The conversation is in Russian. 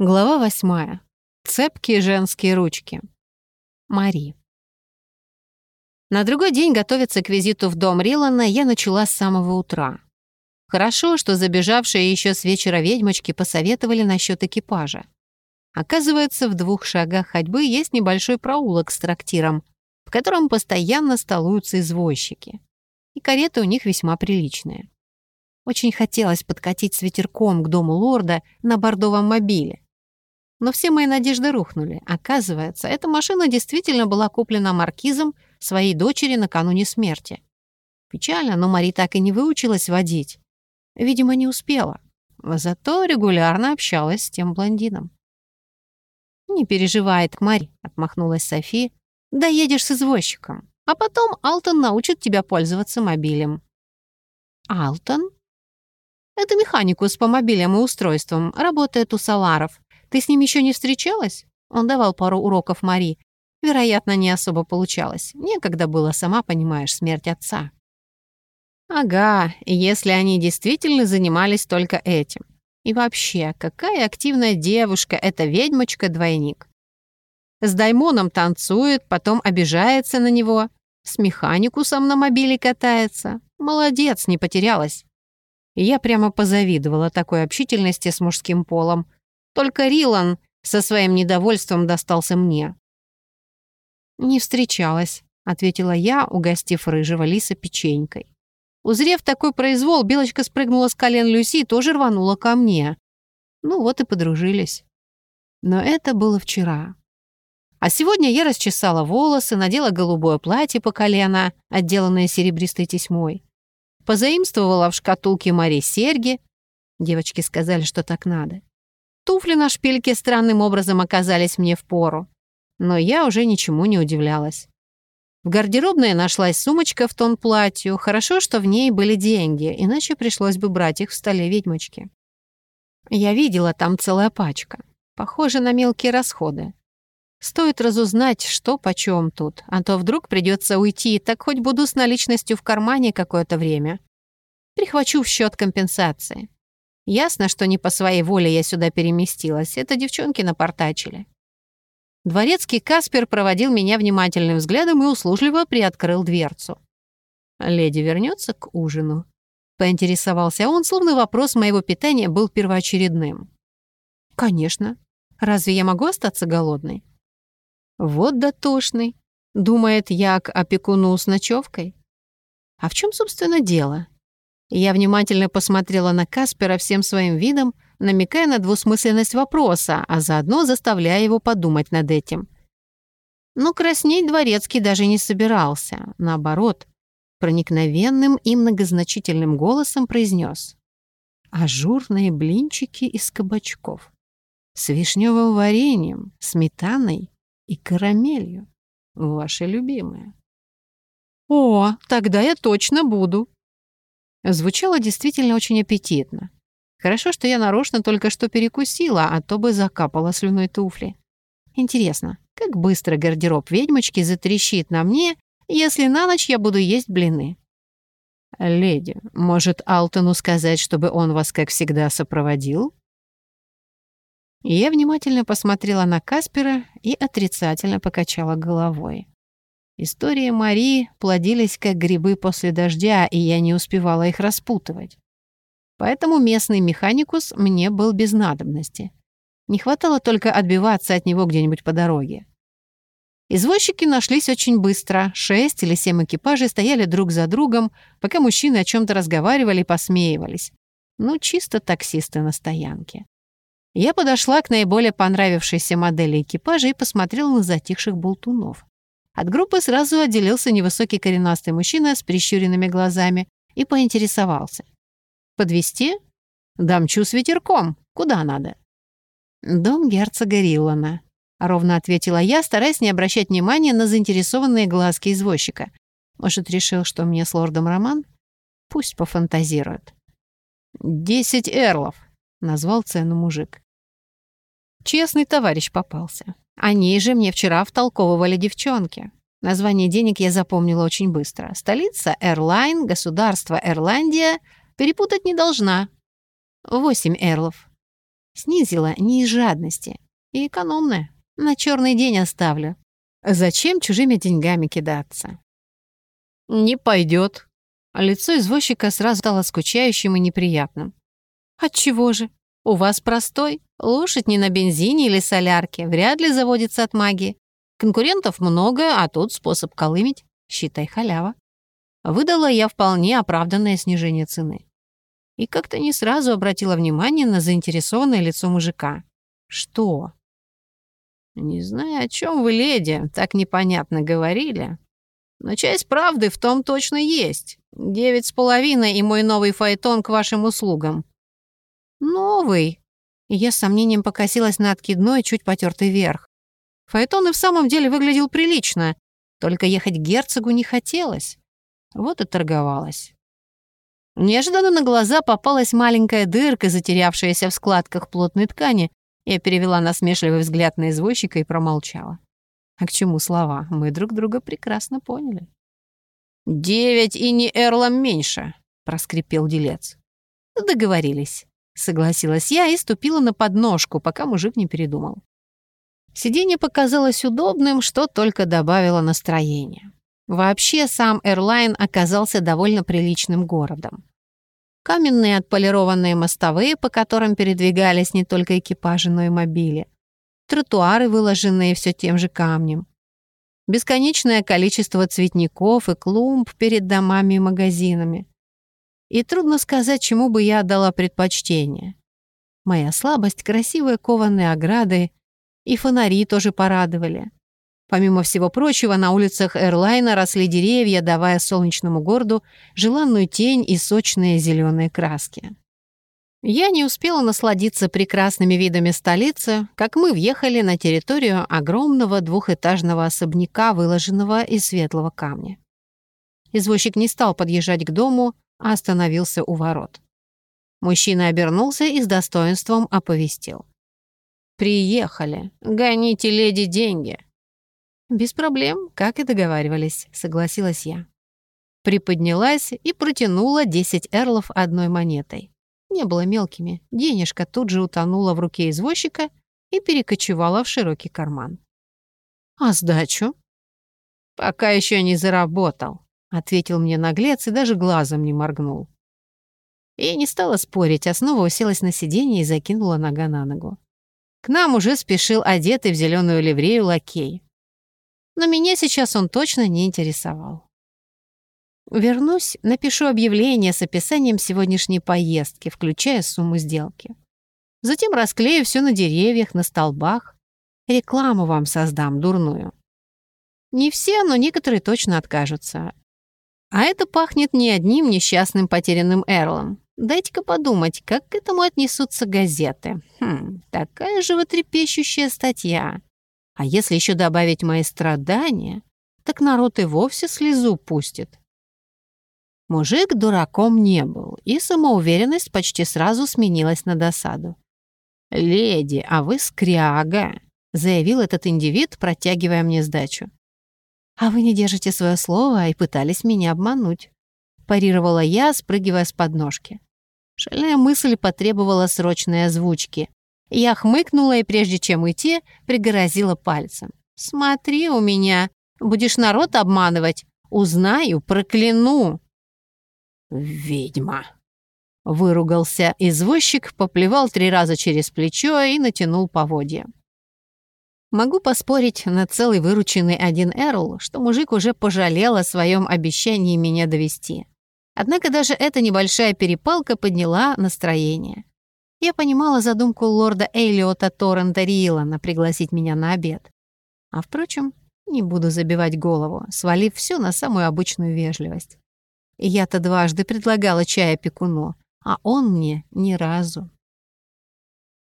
Глава восьмая. Цепкие женские ручки. Мари. На другой день готовиться к визиту в дом Рилана я начала с самого утра. Хорошо, что забежавшие еще с вечера ведьмочки посоветовали насчет экипажа. Оказывается, в двух шагах ходьбы есть небольшой проулок с трактиром, в котором постоянно столуются извозчики. И кареты у них весьма приличные. Очень хотелось подкатить с ветерком к дому лорда на бордовом мобиле. Но все мои надежды рухнули. Оказывается, эта машина действительно была куплена маркизом своей дочери накануне смерти. Печально, но Мари так и не выучилась водить. Видимо, не успела. Зато регулярно общалась с тем блондином. «Не переживает, Мари», — отмахнулась Софи. «Доедешь с извозчиком, а потом Алтон научит тебя пользоваться мобилем». «Алтон?» «Это механикус по мобилям и устройствам, работает у Саларов. Ты с ним еще не встречалась?» Он давал пару уроков Мари. Вероятно, не особо получалось. Некогда было, сама понимаешь, смерть отца. Ага, если они действительно занимались только этим. И вообще, какая активная девушка эта ведьмочка-двойник. С Даймоном танцует, потом обижается на него, с механикусом на мобиле катается. Молодец, не потерялась. я прямо позавидовала такой общительности с мужским полом. Только Рилан со своим недовольством достался мне. «Не встречалась», — ответила я, угостив рыжего лиса печенькой. Узрев такой произвол, Белочка спрыгнула с колен Люси и тоже рванула ко мне. Ну вот и подружились. Но это было вчера. А сегодня я расчесала волосы, надела голубое платье по колено, отделанное серебристой тесьмой. Позаимствовала в шкатулке Мари серьги. Девочки сказали, что так надо. Туфли на шпильке странным образом оказались мне в пору. Но я уже ничему не удивлялась. В гардеробной нашлась сумочка в тон платью. Хорошо, что в ней были деньги, иначе пришлось бы брать их в столе ведьмочки. Я видела там целая пачка. Похоже на мелкие расходы. Стоит разузнать, что почем тут, а то вдруг придется уйти, так хоть буду с наличностью в кармане какое-то время. Прихвачу в счет компенсации. Ясно, что не по своей воле я сюда переместилась. Это девчонки напортачили. Дворецкий Каспер проводил меня внимательным взглядом и услужливо приоткрыл дверцу. «Леди вернется к ужину?» Поинтересовался он, словно вопрос моего питания был первоочередным. «Конечно. Разве я могу остаться голодной?» «Вот дотошный», — думает я к опекуну с ночевкой. «А в чем, собственно, дело?» Я внимательно посмотрела на Каспера всем своим видом, намекая на двусмысленность вопроса, а заодно заставляя его подумать над этим. Но краснеть Дворецкий даже не собирался. Наоборот, проникновенным и многозначительным голосом произнес. «Ажурные блинчики из кабачков. С вишневым вареньем, сметаной и карамелью. Ваши любимые». «О, тогда я точно буду», Звучало действительно очень аппетитно. Хорошо, что я нарочно только что перекусила, а то бы закапала слюной туфли. Интересно, как быстро гардероб ведьмочки затрещит на мне, если на ночь я буду есть блины? «Леди, может, Алтону сказать, чтобы он вас, как всегда, сопроводил?» Я внимательно посмотрела на Каспера и отрицательно покачала головой. Истории Марии плодились как грибы после дождя, и я не успевала их распутывать. Поэтому местный механикус мне был без надобности. Не хватало только отбиваться от него где-нибудь по дороге. Извозчики нашлись очень быстро. Шесть или семь экипажей стояли друг за другом, пока мужчины о чем то разговаривали и посмеивались. Ну, чисто таксисты на стоянке. Я подошла к наиболее понравившейся модели экипажа и посмотрела на затихших болтунов. От группы сразу отделился невысокий коренастый мужчина с прищуренными глазами и поинтересовался. «Подвезти? Дамчу с ветерком. Куда надо?» «Дом герцога Риллана», — ровно ответила я, стараясь не обращать внимания на заинтересованные глазки извозчика. «Может, решил, что мне с лордом роман? Пусть пофантазирует». «Десять эрлов», — назвал цену мужик. Честный товарищ попался. Они же мне вчера втолковывали девчонки. Название денег я запомнила очень быстро. Столица — Эрлайн, государство — Эрландия. Перепутать не должна. Восемь эрлов. Снизила не из жадности. И экономная. На черный день оставлю. Зачем чужими деньгами кидаться? Не пойдет. Лицо извозчика сразу стало скучающим и неприятным. Отчего же? У вас простой. Лошадь не на бензине или солярке. Вряд ли заводится от магии. Конкурентов много, а тут способ колымить. Считай халява. Выдала я вполне оправданное снижение цены. И как-то не сразу обратила внимание на заинтересованное лицо мужика. Что? Не знаю, о чем вы, леди, так непонятно говорили. Но часть правды в том точно есть. Девять с половиной и мой новый фаэтон к вашим услугам. Новый? я с сомнением покосилась на откидной, чуть потертый верх. Фаэтон и в самом деле выглядел прилично, только ехать к герцогу не хотелось. Вот и торговалась. Неожиданно на глаза попалась маленькая дырка, затерявшаяся в складках плотной ткани. Я перевела насмешливый взгляд на извозчика и промолчала. А к чему слова? Мы друг друга прекрасно поняли. «Девять и не эрлом меньше», — проскрипел делец. «Договорились», — согласилась я и ступила на подножку, пока мужик не передумал. Сиденье показалось удобным, что только добавило настроения. Вообще, сам Эрлайн оказался довольно приличным городом. Каменные отполированные мостовые, по которым передвигались не только экипажи, но и мобили. Тротуары, выложенные все тем же камнем. Бесконечное количество цветников и клумб перед домами и магазинами. И трудно сказать, чему бы я отдала предпочтение. Моя слабость — красивые кованые ограды и фонари тоже порадовали. Помимо всего прочего, на улицах Эрлайна росли деревья, давая солнечному городу желанную тень и сочные зеленые краски. Я не успела насладиться прекрасными видами столицы, как мы въехали на территорию огромного двухэтажного особняка, выложенного из светлого камня. Извозчик не стал подъезжать к дому, остановился у ворот. Мужчина обернулся и с достоинством оповестил. «Приехали. Гоните леди деньги». «Без проблем, как и договаривались», — согласилась я. Приподнялась и протянула 10 эрлов одной монетой. Не было мелкими. Денежка тут же утонула в руке извозчика и перекочевала в широкий карман. «А сдачу?» «Пока еще не заработал», — ответил мне наглец и даже глазом не моргнул. Я не стала спорить, а снова уселась на сиденье и закинула нога на ногу. К нам уже спешил одетый в зеленую ливрею лакей. Но меня сейчас он точно не интересовал. Вернусь, напишу объявление с описанием сегодняшней поездки, включая сумму сделки. Затем расклею все на деревьях, на столбах. Рекламу вам создам дурную. Не все, но некоторые точно откажутся. А это пахнет не одним несчастным потерянным Эрлом. Дайте-ка подумать, как к этому отнесутся газеты. Хм, такая животрепещущая статья. А если еще добавить мои страдания, так народ и вовсе слезу пустит. Мужик дураком не был, и самоуверенность почти сразу сменилась на досаду. «Леди, а вы скряга», — заявил этот индивид, протягивая мне сдачу. «А вы не держите свое слово и пытались меня обмануть», — парировала я, спрыгивая с подножки. Шальная мысль потребовала срочной озвучки. Я хмыкнула и, прежде чем уйти, пригрозила пальцем. «Смотри у меня. Будешь народ обманывать. Узнаю, прокляну». «Ведьма!» Выругался извозчик, поплевал три раза через плечо и натянул поводья. Могу поспорить на целый вырученный один Эрл, что мужик уже пожалел о своем обещании меня довести. Однако даже эта небольшая перепалка подняла настроение. Я понимала задумку лорда Эйлиота Торрента Рилана пригласить меня на обед. А впрочем, не буду забивать голову, свалив все на самую обычную вежливость. Я-то дважды предлагала чай опекуну, а он мне ни разу.